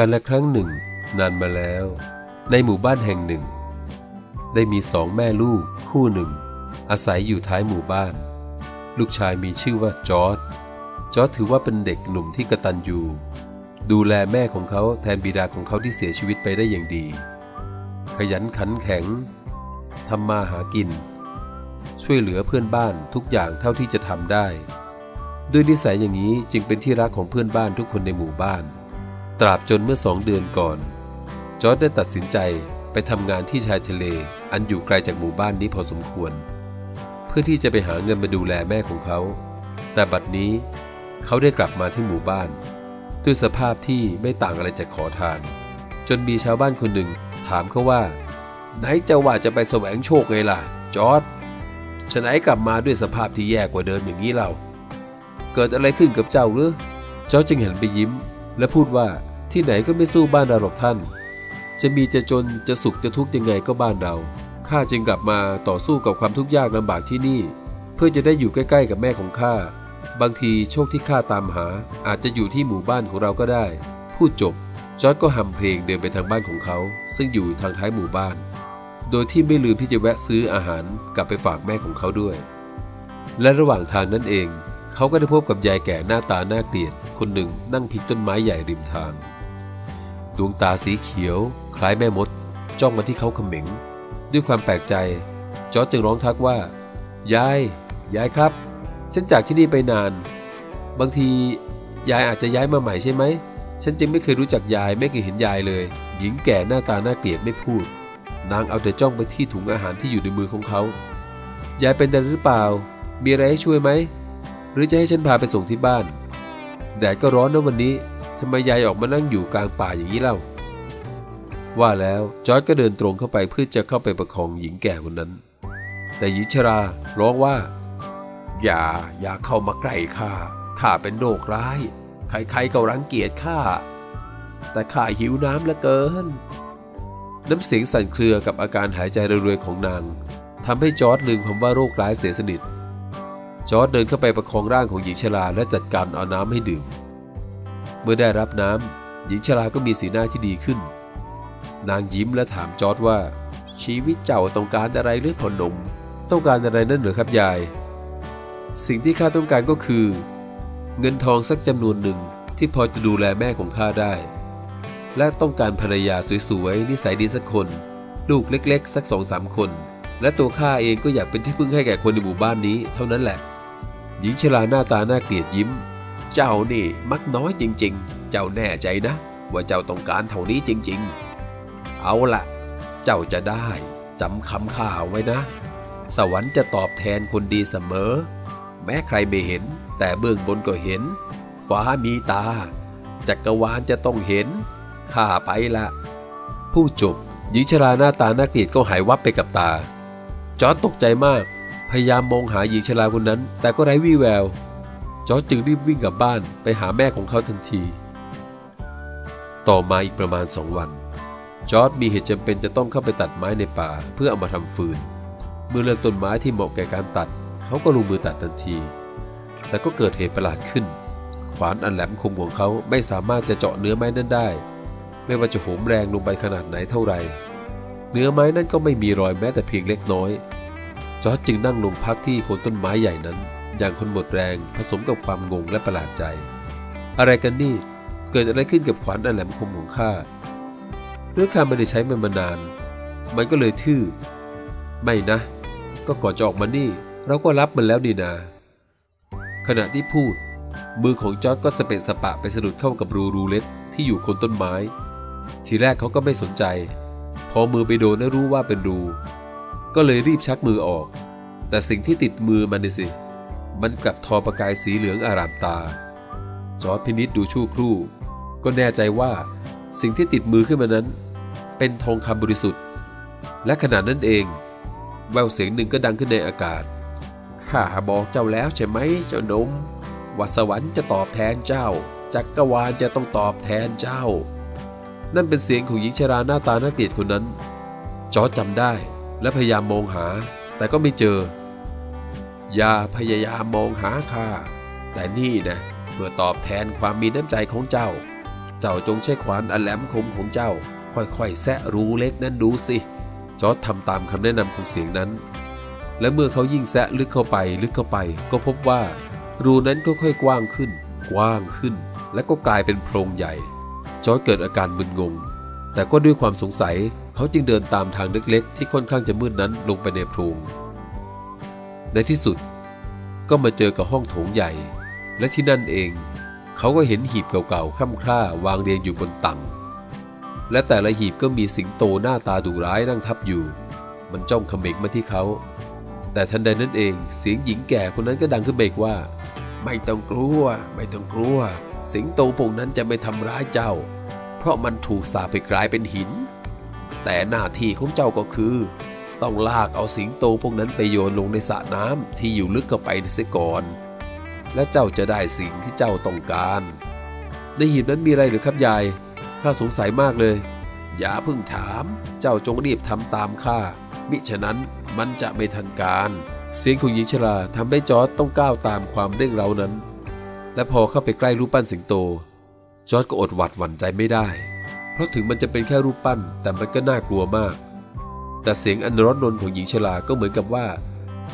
การละครั้งหนึ่ง นานมาแล้ว ในหมู่บ้านแห่งหนึ่ง ได้มีสองแม่ลูกคู่หนึ่ง อาศัยอยู่ท้ายหมู่บ้าน ลูกชายมีชื่อว่าจอร์ดจอร์ดถือว่าเป็นเด็กหนุ่มที่กระตันยูดูแลแม่ของเขาแทนบิดาของเขาที่เสียชีวิตไปได้อย่างดี ขยันขันแข็งทำมาหากิน ช่วยเหลือเพื่อนบ้านทุกอย่างเท่าที่จะทำได้ ด้วยนิสัยอย่างนี้จึงเป็นที่รักของเพื่อนบ้านทุกคนในหมู่บ้าน ตราบจนเมื่อสองเดือนก่อน จอร์ดได้ตัดสินใจไปทำงานที่ชายทะเลอันอยู่ไกลจากหมู่บ้านนี้พอสมควร เพื่อที่จะไปหาเงินมาดูแลแม่ของเขา แต่บัดนี้เขาได้กลับมาที่หมู่บ้าน ด้วยสภาพที่ไม่ต่างอะไรจากขอทาน จนมีชาวบ้านคนหนึ่งถามเขาว่า ไหนจะว่าจะไปแสวงโชคไงล่ะ จอร์ดฉะไหนกลับมาด้วยสภาพที่แย่กว่าเดิมอย่างนี้เรา เกิดอะไรขึ้นกับเจ้าหรือจอร์ดจึงหันไปยิ้ม และพูดว่า ที่ไหนก็ไม่สู้บ้านเราหรอกท่าน จะมีจะจนจะสุขจะทุกข์ยังไงก็บ้านเรา ข้าจึงกลับมาต่อสู้กับความทุกข์ยากลำบากที่นี่ เพื่อจะได้อยู่ใกล้ๆกับแม่ของข้า บางทีโชคที่ข้าตามหา อาจจะอยู่ที่หมู่บ้านของเราก็ได้ พูดจบ จอร์ดก็หำเพลงเดินไปทางบ้านของเขา ซึ่งอยู่ทางท้ายหมู่บ้าน โดยที่ไม่ลืมที่จะแวะซื้ออาหารกลับไปฝากแม่ของเขาด้วย และระหว่างทางนั้นเองเขาก็ได้พบกับยายแก่หน้าตาน่าเกลียด คนหนึ่งนั่งพิงต้นไม้ใหญ่ริมทาง ดวงตาสีเขียว คล้ายแม่มด จ้องมาที่เขาเขม็ง ด้วยความแปลกใจ จอร์จจึงร้องทักว่า ยาย ยายครับ ฉันจากที่นี่ไปนาน บางทียายอาจจะย้ายมาใหม่ใช่ไหม ฉันจึงไม่เคยรู้จักยายไม่เคยเห็นยายเลย หญิงแก่หน้าตาน่าเกลียดไม่พูด นางเอาแต่จ้องไปที่ถุงอาหารที่อยู่ในมือของเขา ยายเป็นอะไรหรือเปล่า มีอะไรให้ช่วยไหม หรือจะให้ฉันพาไปส่งที่บ้าน แดดก็ร้อนนะวันนี้ ทำไมยายออกมานั่งอยู่กลางป่าอย่างนี้เล่า ว่าแล้วจอร์จก็เดินตรงเข้าไปเพื่อจะเข้าไปประคองหญิงแก่คนนั้น แต่หญิงชราร้องว่า อย่าอย่าเข้ามาใกล้ข้าข้าเป็นโรคร้าย ใครๆก็รังเกียจข้าแต่ข้าหิวน้ำเหลือเกิน น้ำเสียงสั่นเครือกับอาการหายใจรวยๆของนางทำให้จอร์ดลืมคำว่าโรคร้ายเสียสนิทจอร์ดเดินเข้าไปประคองร่างของหญิงชราและจัดการเอาน้ำให้ดื่ม มื่อได้รับน้ำหญิงชราก็มีสีหน้าที่ดีขึ้น นางยิ้มและถามจอร์ดว่า ชีวิตเจ้าต้องการอะไรหรือพอหนม ต้องการอะไรนั่นเหรือครับยาย สิ่งที่ข้าต้องการก็คือ เงินทองสักจำนวนหนึ่งที่พอจะดูแลแม่ของข้าได้ และต้องการภรรยาสวยๆนิสัยดีสักคน ลูกเล็กๆ สักสองสามคน และตัวข้าเองก็อยากเป็นที่พึ่งให้แก่คนในหมู่บ้านนี้เท่านั้นแหละ หญิงชราหน้าตาน่าเกลียดยิ้ม เจ้านี่มักน้อยจริง ๆ เจ้าแน่ใจนะ ว่าเจ้าต้องการเท่านี้จริง ๆ เอาละเจ้าจะได้จำคำข้าไว้นะ สวรรค์จะตอบแทนคนดีเสมอ แม้ใครไม่เห็น แต่เบื้องบนก็เห็น ฟ้ามีตา จักรวาลจะต้องเห็น ข้าไปละ ผู้จบหญิงชราหน้าตาน่าเกลียดก็หายวับไปกับตา จอร์จตกใจมาก พยายามมองหาหญิงชราคนนั้น แต่ก็ไร้วี่แวว จอร์จจึงรีบวิ่งกลับบ้านไปหาแม่ของเขาทันที ต่อมาอีกประมาณสองวัน จอร์จมีเหตุจำเป็นจะต้องเข้าไปตัดไม้ในป่าเพื่อเอามาทำฟืน เมื่อเลือกต้นไม้ที่เหมาะแก่การตัด เขาก็ลงมือตัดทันที แต่ก็เกิดเหตุประหลาดขึ้น ขวานอันแหลมคมของเขาไม่สามารถจะเจาะเนื้อไม้นั้นได้ ไม่ว่าจะโหมแรงลงไปขนาดไหนเท่าไหร่เนื้อไม้นั้นก็ไม่มีรอยแม้แต่เพียงเล็กน้อย จอร์จจึงนั่งลงพักที่โคนต้นไม้ใหญ่นั้น อย่างคนหมดแรงผสมกับความงงและประหลาดใจ อะไรกันนี่ เกิดอะไรขึ้นกับขวานอันแหลมคมของข้าเรื่องข้าไม่ได้ใช้มันมานาน มันก็เลยทื่อ ไม่นะ ก็ก่อนจะออกมานี่ เราก็รับมันแล้วดีนา ขณะที่พูด มือของจอร์ดก็สเปะสปะไปสะดุดเข้ากับรูรูเล็กที่อยู่คนต้นไม้ ทีแรกเขาก็ไม่สนใจ พอมือไปโดนและรู้ว่าเป็นรู ก็เลยรีบชักมือออก แต่สิ่งที่ติดมือมันนี่สิ มันกลับทอประกายสีเหลืองอารามตา จอร์ดพินิษดูชั่วครู่ ก็แน่ใจว่าสิ่งที่ติดมือขึ้นมานั้น เป็นทองคำบริสุทธิ์ และขณะนั้นเอง แววเสียงหนึ่งก็ดังขึ้นในอากาศ ข้าบอกเจ้าแล้วใช่ไหมเจ้านมว่าสวรรค์จะตอบแทนเจ้า จักรวาลจะต้องตอบแทนเจ้า นั่นเป็นเสียงของหญิงชราหน้าตาน่าเกลียดคนนั้น จอร์จจำได้และพยายามมองหา แต่ก็ไม่เจอ อย่าพยายามมองหาข้าแต่นี่นะเพื่อตอบแทนความมีน้ำใจของเจ้า เจ้าจงใช้ขวานอันแหลมคมของเจ้า ค่อยๆแซะรูเล็กนั้นดูสิ จอร์ดทำตามคำแนะนำของเสียงนั้น และเมื่อเขายิ่งแซะลึกเข้าไปลึกเข้าไป ก็พบว่า รูนั้นก็ค่อยกว้างขึ้น กว้างขึ้น และก็กลายเป็นโพรงใหญ่ จอร์ดเกิดอาการมึนงง แต่ก็ด้วยความสงสัย เขาจึงเดินตามทางเล็กๆ ที่ค่อนข้างจะมืดนั้นลงไปในโพรง ในที่สุดก็มาเจอกับห้องโถงใหญ่ และที่นั่นเอง เขาก็เห็นหีบเก่าๆคร่ำคร่าวางเรียงอยู่บนตังและแต่ละหีบก็มีสิงโตหน้าตาดุร้ายนั่งทับอยู่ มันจ้องเขม็งมาที่เขา แต่ทันใดนั้นเองเสียงหญิงแก่คนนั้นก็ดังขึ้นเบกว่า ไม่ต้องกลัว ไม่ต้องกลัว สิงโตพวกนั้นจะไม่ทำร้ายเจ้า เพราะมันถูกสาปไปกลายเป็นหิน แต่หน้าที่ของเจ้าก็คือ ต้องลากเอาสิงโตพวกนั้นไปโยนลงในสระน้ำที่อยู่ลึกเข้าไปเสียก่อน และเจ้าจะได้สิ่งที่เจ้าต้องการ ในหีบนั้นมีอะไรหรือครับยาย ข้าสงสัยมากเลย อย่าเพิ่งถาม เจ้าจงรีบทำตามข้า มิฉะนั้นมันจะไม่ทันการ เสียงของหญิงชราทำให้จอร์ดต้องก้าวตามความเร่งเร้านั้น และพอเข้าไปใกล้รูปปั้นสิงโต จอร์ดก็อดหวัดหวั่นใจไม่ได้ เพราะถึงมันจะเป็นแค่รูปปั้นแต่มันก็น่ากลัวมาก แต่เสียงอันร้อนรนของหญิงชราก็เหมือนกับว่า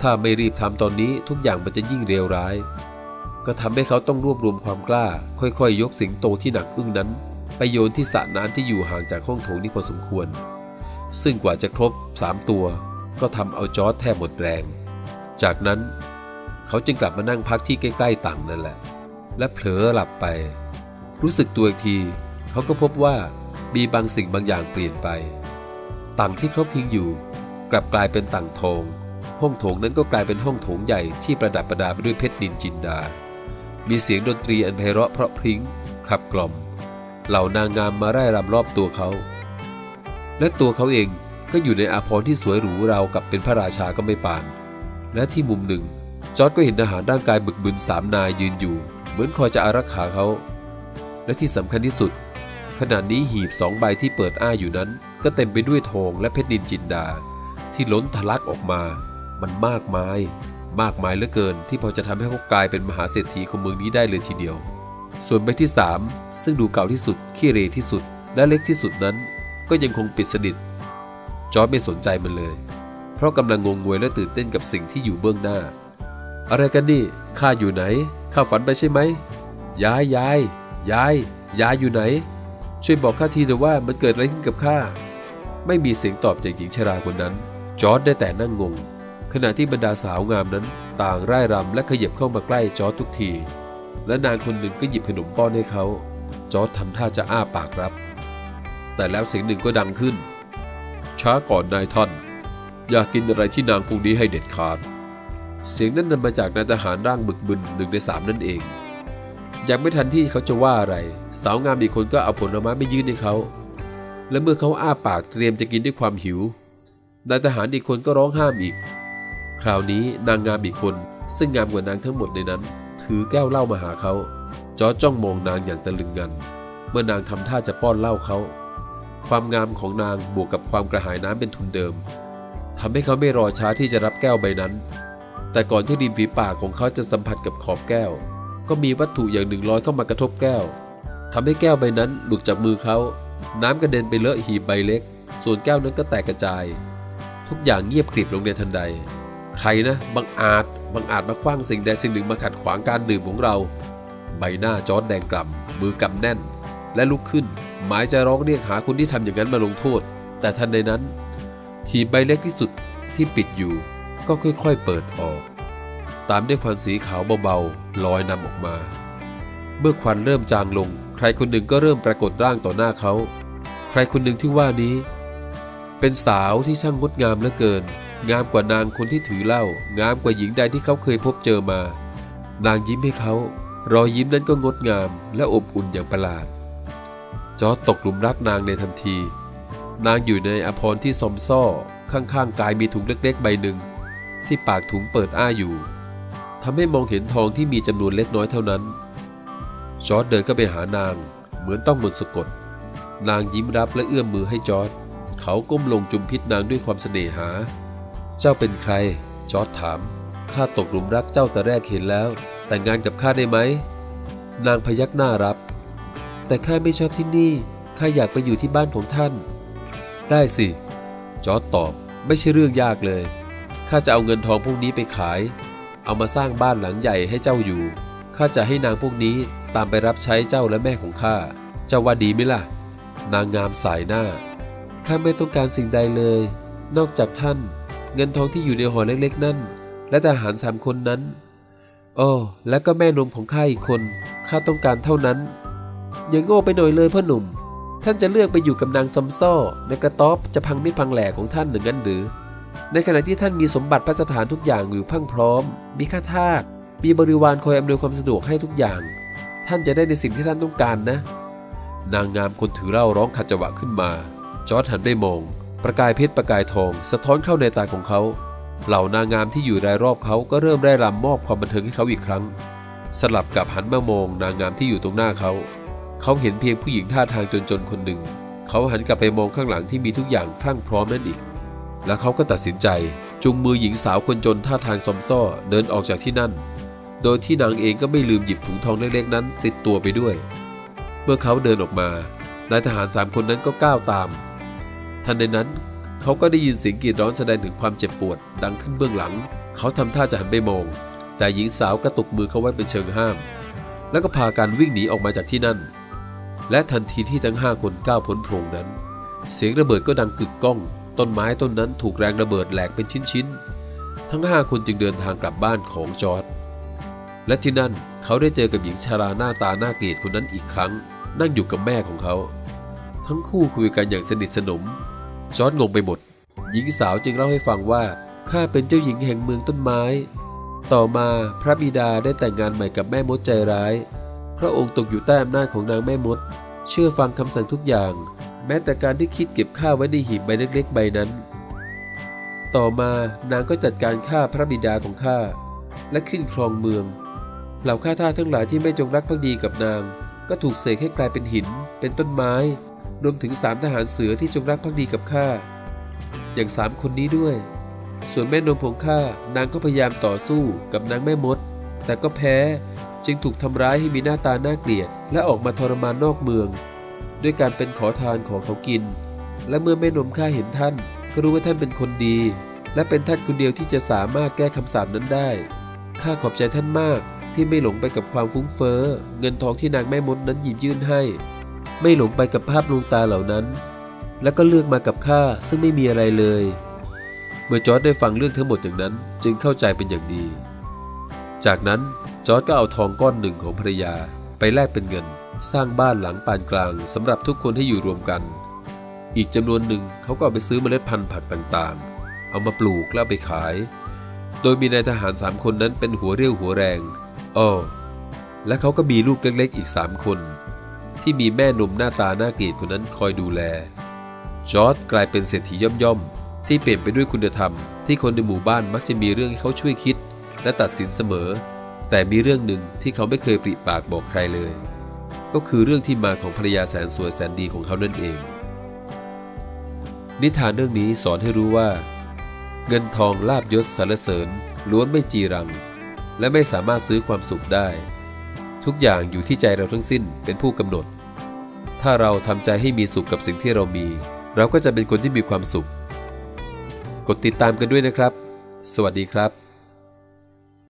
ถ้าไม่รีบทำตอนนี้ทุกอย่างมันจะยิ่งเลวร้าย ก็ทำให้เขาต้องรวบรวมความกล้า ค่อยๆยกสิงโตที่หนักอึ้งนั้น ไปโยนที่สระน้ำที่อยู่ห่างจากห้องโถงนี้พอสมควร ซึ่งกว่าจะครบสามตัว ก็ทำเอาจอร์ดแทบหมดแรง จากนั้น เขาจึงกลับมานั่งพักที่ใกล้ๆตังนั่นแหละ และเผลอหลับไป รู้สึกตัวอีกที เขาก็พบว่ามีบางสิ่งบางอย่างเปลี่ยนไป ตังที่เขาพิงอยู่ กลับกลายเป็นตังทอง ห้องโถงนั้นก็กลายเป็นห้องโถงใหญ่ที่ประดับประดาไปด้วยเพชรนินจินดา มีเสียงดนตรีอันไพเราะเพราะพริ้ง ขับกล่อม เหล่านางงามมาไร่รำรอบตัวเขา และตัวเขาเองก็อยู่ในอาภรณ์ที่สวยหรูราวกับเป็นพระราชาก็ไม่ปาน และที่มุมหนึ่ง จอร์ดก็เห็นทหารร่างกายบึกบึนสามนายยืนอยู่ เหมือนคอยจะอารักขาเขา และที่สำคัญที่สุด ขณะนี้หีบสองใบที่เปิดอ้าอยู่นั้น ก็เต็มไปด้วยทองและเพชรนินจินดา ที่ล้นทะลักออกมา มันมากมาย มากมายเหลือเกินที่พอจะทำให้เขากลายเป็นมหาเศรษฐีของเมืองนี้ได้เลยทีเดียว ส่วนใบที่ 3 ซึ่งดูเก่าที่สุดขี้เหร่ที่สุด และเล็กที่สุดนั้น ก็ยังคงปิดสนิทจอร์ดไม่สนใจมันเลย เพราะกำลังงงงวยและตื่นเต้นกับสิ่งที่อยู่เบื้องหน้า อะไรกันนี่ข้าอยู่ไหนข้าฝันไปใช่ไหมยายยายยายยายอยู่ไหน ช่วยบอกข้าทีเถอะว่ามันเกิดอะไรขึ้นกับข้า ไม่มีเสียงตอบจากหญิงชราคนนั้น จอร์ดได้แต่นั่งงง ขณะที่บรรดาสาวงามนั้น ต่างร่ายรำและขยับเข้ามาใกล้จอร์ดทุกที และนางคนหนึ่งก็หยิบขนมป้อนให้เขา จอร์ดทำท่าจะอ้าปากรับ แต่แล้วเสียงหนึ่งก็ดังขึ้น ช้าก่อนนายท่าน อยากกินอะไรที่นางพวกนี้ให้เด็ดขาด เสียงนั้นนำมาจากนายทหารร่างบึกบึนหนึ่งในสามนั่นเองยังไม่ทันที่เขาจะว่าอะไร สาวงามอีกคนก็เอาผลไม้ไม่ยื่นให้เขา และเมื่อเขาอ้าปากเตรียมจะกินด้วยความหิวนายทหารอีกคนก็ร้องห้ามอีก คราวนี้นางงามอีกคนซึ่งงามกว่านางทั้งหมดในนั้น ถือแก้วเหล้ามาหาเขาจอจ้องมองนางอย่างตะลึงงัน เมื่อนางทำท่าจะป้อนเหล้าเขา ความงามของนางบวกกับความกระหายน้ำเป็นทุนเดิมทำให้เขาไม่รอช้าที่จะรับแก้วใบนั้น แต่ก่อนที่ริมฝีปากของเขาจะสัมผัสกับขอบแก้ว ก็มีวัตถุอย่างหนึ่งลอยเข้ามากระทบแก้วทำให้แก้วใบนั้นหลุดจากมือเขา น้ำกระเด็นไปเลอะหีบใบเล็ก ส่วนแก้วนั้นก็แตกกระจาย ทุกอย่างเงียบกริบลงในทันใด ใครนะบังอาจบังอาจมาคว้างสิ่งใดสิ่งหนึ่งมาขัดขวางการดื่มของเรา ใบหน้าจอดแดงกล่ำมือกำแน่น และลุกขึ้น หมายจะร้องเรียกหาคนที่ทำอย่างนั้นมาลงโทษ แต่ทันใดนั้น หีบใบเล็กที่สุดที่ปิดอยู่ ก็ค่อยๆเปิดออก ตามด้วยควันสีขาวเบาๆลอยนำออกมา เมื่อควันเริ่มจางลง ใครคนหนึ่งก็เริ่มปรากฏร่างต่อหน้าเขา ใครคนหนึ่งที่ว่านี้ เป็นสาวที่ช่างงดงามเหลือเกิน งามกว่านางคนที่ถือเหล้างามกว่าหญิงใดที่เขาเคยพบเจอมา นางยิ้มให้เขารอยยิ้มนั้นก็งดงามและอบอุ่นอย่างประหลาด จอร์จตกหลุมรักนางในทันที นางอยู่ในอภรณ์ที่ซอมซ่อ ข้างๆกายมีถุงเล็กๆ ใบหนึ่ง ที่ปากถุงเปิดอ้าอยู่ทำให้มองเห็นทองที่มีจำนวนเล็กน้อยเท่านั้น จอร์จเดินก็ไปหานาง เหมือนต้องมนต์สะกด นางยิ้มรับและเอื้อมมือให้จอร์จเขาก้มลงจุมพิษนางด้วยความเสน่หา เจ้าเป็นใคร จอร์จถามข้าตกหลุมรักเจ้าแต่แรกเห็นแล้ว แต่งงานกับข้าได้ไหม นางพยักหน้ารับ แต่ข้าไม่ชอบที่นี่ข้าอยากไปอยู่ที่บ้านของท่าน ได้สิ จอร์ดตอบไม่ใช่เรื่องยากเลยข้าจะเอาเงินทองพวกนี้ไปขาย เอามาสร้างบ้านหลังใหญ่ให้เจ้าอยู่ ข้าจะให้นางพวกนี้ตามไปรับใช้เจ้าและแม่ของข้า เจ้าว่าดีไหมล่ะ นางงามสายหน้า ข้าไม่ต้องการสิ่งใดเลย นอกจากท่าน เงินทองที่อยู่ในห่อเล็กๆนั่น และทหารสามคนนั้นอ้อและก็แม่นมของข้าอีกคน ข้าต้องการเท่านั้น อย่างโง่ไปหน่อยเลยพ่อหนุ่ม ท่านจะเลือกไปอยู่กับนางซอมซ่อในกระต๊อบจะพังไม่พังแหล่ของท่านหนึ่งนั้นหรือ ในขณะที่ท่านมีสมบัติพระสถานทุกอย่างอยู่พั่งพร้อม มีข้าทาส มีบริวารคอยอำนวยความสะดวกให้ทุกอย่าง ท่านจะได้ในสิ่งที่ท่านต้องการนะ นางงามคนถือเหล้าร้องขัดจังหวะขึ้นมา จอร์ดหันไปมอง ประกายเพชรประกายทอง สะท้อนเข้าในตาของเขา เหล่านางงามที่อยู่รายรอบเขาก็เริ่มได้รำมอบความบันเทิงให้เขาอีกครั้ง สลับกับหันมามองนางงามที่อยู่ตรงหน้าเขา เขาเห็นเพียงผู้หญิงท่าทางจนๆคนหนึ่ง เขาหันกลับไปมองข้างหลังที่มีทุกอย่างพรั่งพร้อมนั่นอีก แล้วเขาก็ตัดสินใจจูงมือหญิงสาวคนจนท่าทางซอมซ่อเดินออกจากที่นั่น โดยที่นางเองก็ไม่ลืมหยิบถุงทองเล็กๆนั้น ติดตัวไปด้วย เมื่อเขาเดินออกมานายทหารสามคนนั้นก็ก้าวตาม ทันใดนั้นเขาก็ได้ยินเสียงกรีดร้องแสดงถึงความเจ็บปวด ดังขึ้นเบื้องหลัง เขาทำท่าจะหันไปมอง แต่หญิงสาวกระตุกมือเขาไว้เป็นเชิงห้าม แล้วก็พากันวิ่งหนีออกมาจากที่นั่น และทันทีที่ทั้งห้าคนก้าวพ้นโพรงนั้น เสียงระเบิดก็ดังกึกก้อง ต้นไม้ต้นนั้นถูกแรงระเบิดแหลกเป็นชิ้นๆทั้งห้าคนจึงเดินทางกลับบ้านของจอร์ด และที่นั่นเขาได้เจอกับหญิงชาราหน้าตาหน้าเกลียดคนนั้นอีกครั้ง นั่งอยู่กับแม่ของเขา ทั้งคู่คุยกันอย่างสนิทสนม จอร์ดงงไปหมด หญิงสาวจึงเล่าให้ฟังว่าข้าเป็นเจ้าหญิงแห่งเมืองต้นไม้ ต่อมาพระบิดาได้แต่งงานใหม่กับแม่มดใจร้าย พระองค์ตกอยู่ใต้อำนาจของนางแม่มด เชื่อฟังคำสั่งทุกอย่าง แม้แต่การที่คิดเก็บข้าไว้ในหีบใบเล็กๆใบนั้น ต่อมานางก็จัดการฆ่าพระบิดาของข้าและขึ้นครองเมือง เหล่าข้าทาสทั้งหลายที่ไม่จงรักภักดีกับนาง ก็ถูกเสกให้กลายเป็นหิน เป็นต้นไม้ รวมถึงสามทหารเสือที่จงรักภักดีกับข้า อย่างสามคนนี้ด้วย ส่วนแม่นมของข้านางก็พยายามต่อสู้กับนางแม่มด แต่ก็แพ้จึงถูกทำร้ายให้มีหน้าตาน่าเกลียด และออกมาทรมานนอกเมือง ด้วยการเป็นขอทานของเขากิน และเมื่อแม่นมข้าเห็นท่าน ก็รู้ว่าท่านเป็นคนดี และเป็นท่านคนเดียวที่จะสามารถแก้คำสาปนั้นได้ข้าขอบใจท่านมาก ที่ไม่หลงไปกับความฟุ้งเฟ้อ เงินทองที่นางแม่มดนั้นหยิบยื่นให้ ไม่หลงไปกับภาพลวงตาเหล่านั้น แล้วก็เลือกมากับข้าซึ่งไม่มีอะไรเลย เมื่อจอร์ดได้ฟังเรื่องทั้งหมดอย่างนั้น จึงเข้าใจเป็นอย่างดี จากนั้นจอร์ดก็เอาทองก้อนหนึ่งของภรรยาไปแลกเป็นเงิน สร้างบ้านหลังปานกลางสำหรับทุกคนให้อยู่รวมกัน อีกจำนวนหนึ่งเขาก็เอาไปซื้อเมล็ดพันธุ์ผักต่างๆ เอามาปลูกแล้วไปขาย โดยมีนายทหารสามคนนั้นเป็นหัวเรี่ยวหัวแรง อ้อและเขาก็มีลูกเล็กๆอีกสามคน ที่มีแม่นมหน้าตาหน้าเกลียดคนนั้นคอยดูแล จอร์ดกลายเป็นเศรษฐีย่อมๆ ที่เปลี่ยนไปด้วยคุณธรรม ที่คนในหมู่บ้านมักจะมีเรื่องให้เขาช่วยคิด และตัดสินเสมอ แต่มีเรื่องหนึ่งที่เขาไม่เคยปริปากบอกใครเลย ก็คือเรื่องที่มาของภรรยาแสนสวยแสนดีของเขานั่นเอง นิทานเรื่องนี้สอนให้รู้ว่า เงินทองลาบยศสรรเสริญล้วนไม่จีรัง และไม่สามารถซื้อความสุขได้ ทุกอย่างอยู่ที่ใจเราทั้งสิ้นเป็นผู้กำหนด ถ้าเราทำใจให้มีสุขกับสิ่งที่เรามี เราก็จะเป็นคนที่มีความสุข กดติดตามกันด้วยนะครับ สวัสดีครับ